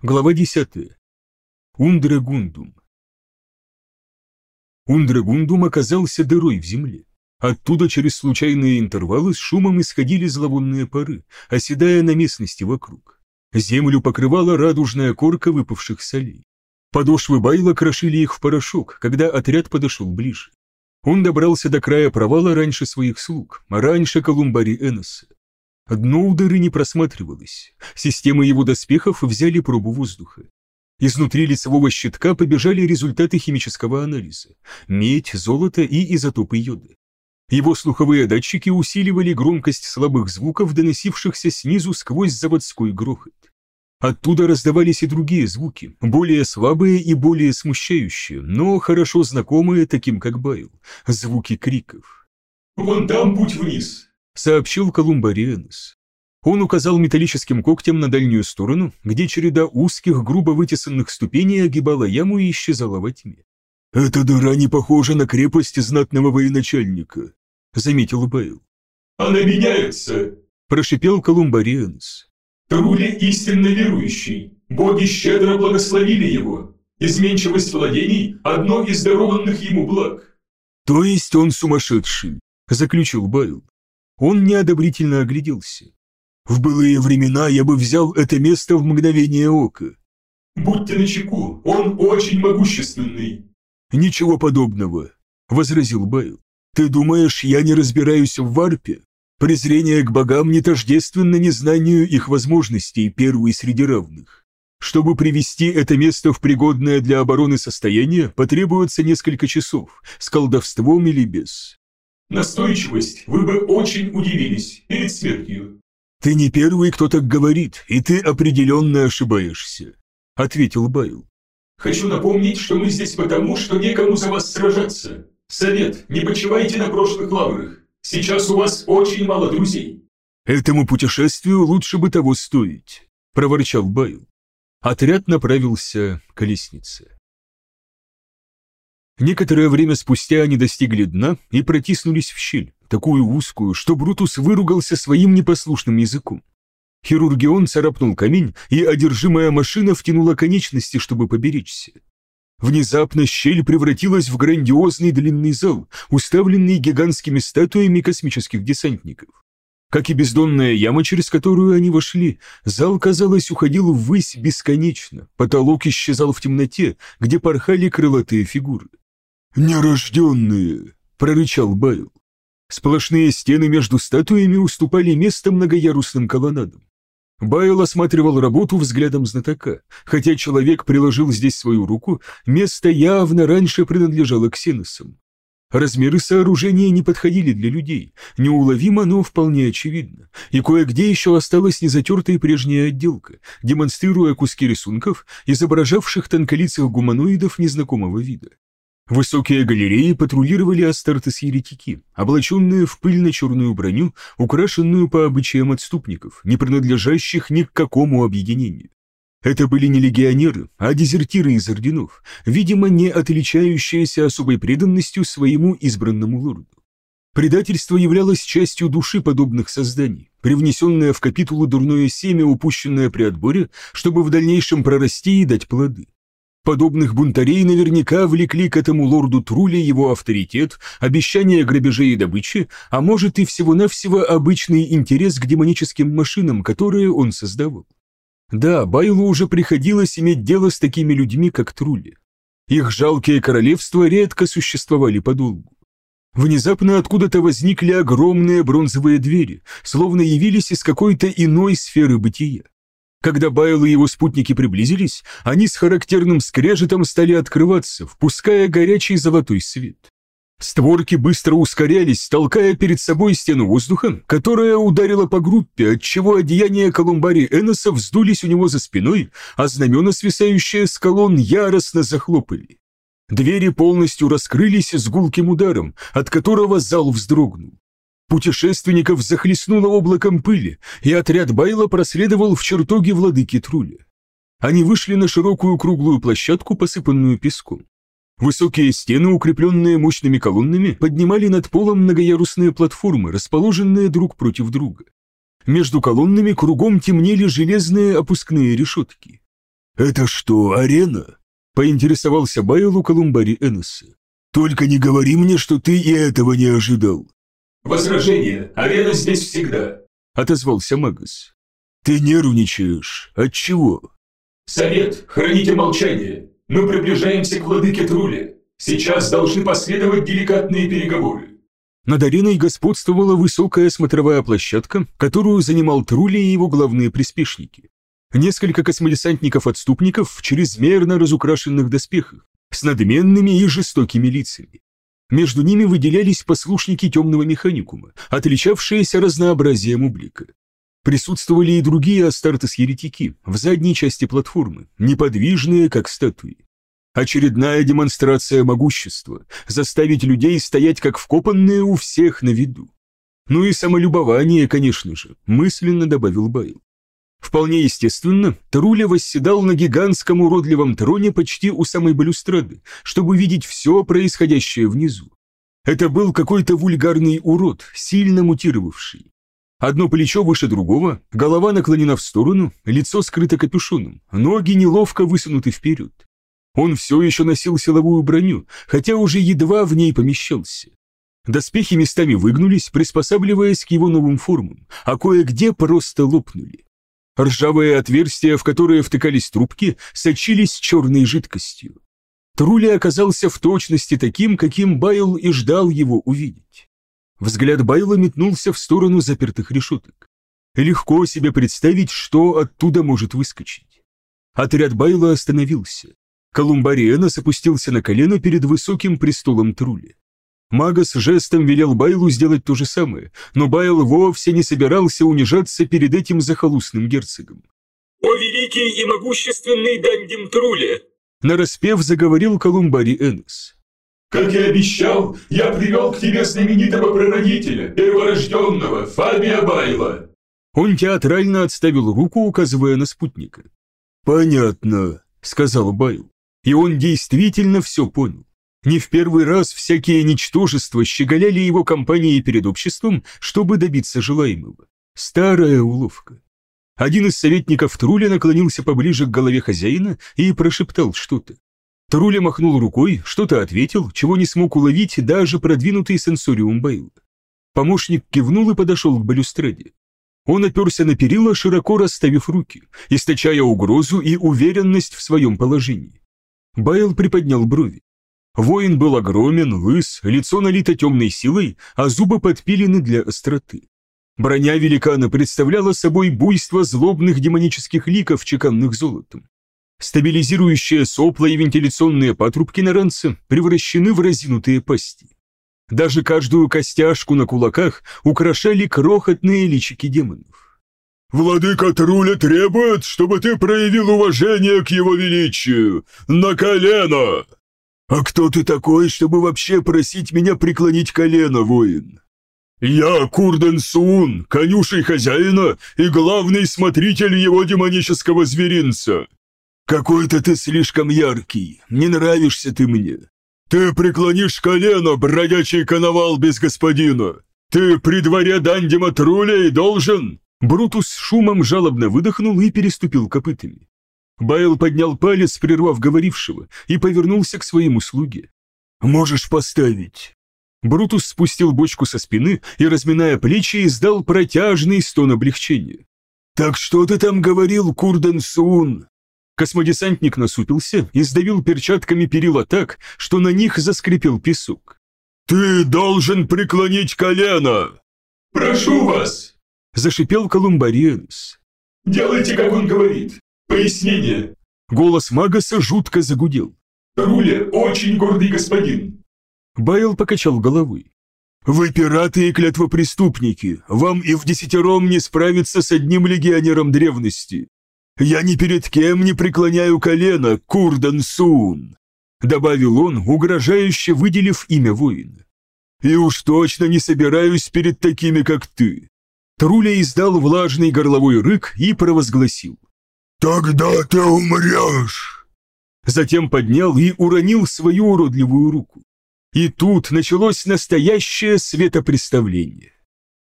Глава 10. Ундрагундум. Ундрагундум оказался дырой в земле. Оттуда через случайные интервалы с шумом исходили зловонные пары, оседая на местности вокруг. Землю покрывала радужная корка выпавших солей. Подошвы байла крошили их в порошок, когда отряд подошел ближе. Он добрался до края провала раньше своих слуг, раньше Колумбари Эноса. Дно у дыры не просматривалось. Системы его доспехов взяли пробу воздуха. Изнутри лицевого щитка побежали результаты химического анализа. Медь, золото и изотопы йода. Его слуховые датчики усиливали громкость слабых звуков, доносившихся снизу сквозь заводской грохот. Оттуда раздавались и другие звуки, более слабые и более смущающие, но хорошо знакомые таким как Байл, звуки криков. «Вон там путь вниз!» Сообщил Колумбариенс. Он указал металлическим когтем на дальнюю сторону, где череда узких, грубо вытесанных ступеней огибала яму и исчезала во тьме. «Эта дыра не похожа на крепость знатного военачальника», — заметил Бейл. «Она меняется», — прошипел Колумбариенс. «Трули истинно верующий. Боги щедро благословили его. Изменчивость владений — одно из дарованных ему благ». «То есть он сумасшедший», — заключил Байл. Он неодобрительно огляделся. «В былые времена я бы взял это место в мгновение ока». «Будьте начеку, он очень могущественный». «Ничего подобного», — возразил Байл. «Ты думаешь, я не разбираюсь в варпе? Презрение к богам не тождественно незнанию их возможностей, первый среди равных. Чтобы привести это место в пригодное для обороны состояние, потребуется несколько часов, с колдовством или без. Настойчивость, вы бы очень удивились перед смертью. Ты не первый, кто так говорит, и ты определенно ошибаешься, ответил Байл. Хочу напомнить, что мы здесь потому, что некому за вас сражаться. Совет, не почивайте на прошлых лаврах. Сейчас у вас очень мало друзей. Этому путешествию лучше бы того стоить, проворчал Байл. Отряд направился к лестнице. Некоторое время спустя они достигли дна и протиснулись в щель, такую узкую, что Брутус выругался своим непослушным языком. Хирургион царапнул камень, и одержимая машина втянула конечности, чтобы поберечься. Внезапно щель превратилась в грандиозный длинный зал, уставленный гигантскими статуями космических десантников. Как и бездонная яма, через которую они вошли, зал, казалось, уходил ввысь бесконечно, потолок исчезал в темноте, где порхали крылатые фигуры. «Нерожденные!» — прорычал Байл. Сплошные стены между статуями уступали место многоярусным колоннадам. Байл осматривал работу взглядом знатока. Хотя человек приложил здесь свою руку, место явно раньше принадлежало ксеносам. Размеры сооружения не подходили для людей, неуловимо, но вполне очевидно, и кое-где еще осталась незатертая прежняя отделка, демонстрируя куски рисунков, изображавших тонколицых гуманоидов незнакомого вида. Высокие галереи патрулировали астартес-еретики, облаченные в пыльно-черную броню, украшенную по обычаям отступников, не принадлежащих ни к какому объединению. Это были не легионеры, а дезертиры из орденов, видимо, не отличающиеся особой преданностью своему избранному лорду. Предательство являлось частью души подобных созданий, привнесенное в капитулу дурное семя, упущенное при отборе, чтобы в дальнейшем прорасти и дать плоды. Подобных бунтарей наверняка влекли к этому лорду Трули его авторитет, обещание грабежей и добычи, а может и всего-навсего обычный интерес к демоническим машинам, которые он создавал. Да, Байлу уже приходилось иметь дело с такими людьми, как Трули. Их жалкие королевства редко существовали подолгу. Внезапно откуда-то возникли огромные бронзовые двери, словно явились из какой-то иной сферы бытия. Когда Байл и его спутники приблизились, они с характерным скрежетом стали открываться, впуская горячий золотой свет. Створки быстро ускорялись, толкая перед собой стену воздуха, которая ударила по группе, отчего одеяния Колумбари Эноса вздулись у него за спиной, а знамена, свисающие с колонн, яростно захлопали. Двери полностью раскрылись с гулким ударом, от которого зал вздрогнул. Путешественников захлестнуло облаком пыли, и отряд Байла проследовал в чертоги владыки Трули. Они вышли на широкую круглую площадку, посыпанную песком. Высокие стены, укрепленные мощными колоннами, поднимали над полом многоярусные платформы, расположенные друг против друга. Между колоннами кругом темнели железные опускные решетки. «Это что, арена?» — поинтересовался Байл у Колумбари Эннеса. «Только не говори мне, что ты и этого не ожидал». «Возражение. Арена здесь всегда», — отозвался Магас. «Ты нервничаешь. Отчего?» «Совет, храните молчание. Мы приближаемся к владыке Труле. Сейчас должны последовать деликатные переговоры». Над ареной господствовала высокая смотровая площадка, которую занимал Трули и его главные приспешники. Несколько космодесантников-отступников в чрезмерно разукрашенных доспехах, с надменными и жестокими лицами. Между ними выделялись послушники темного механикума, отличавшиеся разнообразием облика. Присутствовали и другие Астартес-еретики в задней части платформы, неподвижные, как статуи. Очередная демонстрация могущества, заставить людей стоять как вкопанные у всех на виду. Ну и самолюбование, конечно же, мысленно добавил Байл. Вполне естественно, Труля восседал на гигантском уродливом троне почти у самой балюстрады, чтобы видеть все происходящее внизу. Это был какой-то вульгарный урод, сильно мутировавший. Одно плечо выше другого, голова наклонена в сторону, лицо скрыто капюшоном, ноги неловко высунуты вперед. Он все еще носил силовую броню, хотя уже едва в ней помещался. Доспехи местами выгнулись, приспосабливаясь к его новым формам, а кое-где просто лопнули. Ржавые отверстия, в которые втыкались трубки, сочились черной жидкостью. Трули оказался в точности таким, каким Байл и ждал его увидеть. Взгляд Байла метнулся в сторону запертых решеток. Легко себе представить, что оттуда может выскочить. Отряд Байла остановился. Колумбариена опустился на колено перед высоким престолом Трули. Магас жестом велел Байлу сделать то же самое, но Байл вовсе не собирался унижаться перед этим захолустным герцогом. «О великий и могущественный Дандим Труле!» Нараспев заговорил Колумбари Эннес. «Как и обещал, я привел к тебе знаменитого прародителя, перворожденного, Фабия Байла!» Он театрально отставил руку, указывая на спутника. «Понятно», — сказал Байл. И он действительно все понял. Не в первый раз всякие ничтожества щеголяли его компанией перед обществом, чтобы добиться желаемого. Старая уловка. Один из советников Труля наклонился поближе к голове хозяина и прошептал что-то. Труля махнул рукой, что-то ответил, чего не смог уловить даже продвинутый сенсориум Байла. Помощник кивнул и подошел к балюстраде. Он оперся на перила, широко расставив руки, источая угрозу и уверенность в своем положении. Байл приподнял брови. Воин был огромен, лыс, лицо налито темной силой, а зубы подпилены для остроты. Броня великана представляла собой буйство злобных демонических ликов, чеканных золотом. Стабилизирующие сопла и вентиляционные патрубки на ранце превращены в разинутые пасти. Даже каждую костяшку на кулаках украшали крохотные личики демонов. «Владыка Труля требует, чтобы ты проявил уважение к его величию! На колено!» «А кто ты такой, чтобы вообще просить меня преклонить колено, воин?» «Я Курден Сун, конюшей хозяина и главный смотритель его демонического зверинца». «Какой-то ты слишком яркий, не нравишься ты мне». «Ты преклонишь колено, бродячий коновал без господина! Ты при дворе Дандима Трулей должен...» Брутус шумом жалобно выдохнул и переступил копытами. Байл поднял палец, прервав говорившего, и повернулся к своему слуге. «Можешь поставить». Брутус спустил бочку со спины и, разминая плечи, издал протяжный стон облегчения. «Так что ты там говорил, Курден Сун?» Космодесантник насупился и сдавил перчатками перила так, что на них заскрипел песок. «Ты должен преклонить колено!» «Прошу вас!» – зашипел Колумбариенс. «Делайте, как он говорит. Пояснение. Голос Магаса жутко загудел. Руля очень гордый господин. Байл покачал головой. «Вы пираты и клятвопреступники. Вам и в десятером не справиться с одним легионером древности. Я ни перед кем не преклоняю колено, Курдан Сун!» Добавил он, угрожающе выделив имя воина. «И уж точно не собираюсь перед такими, как ты!» Труля издал влажный горловой рык и провозгласил. «Тогда ты умрешь!» Затем поднял и уронил свою уродливую руку. И тут началось настоящее светопреставление.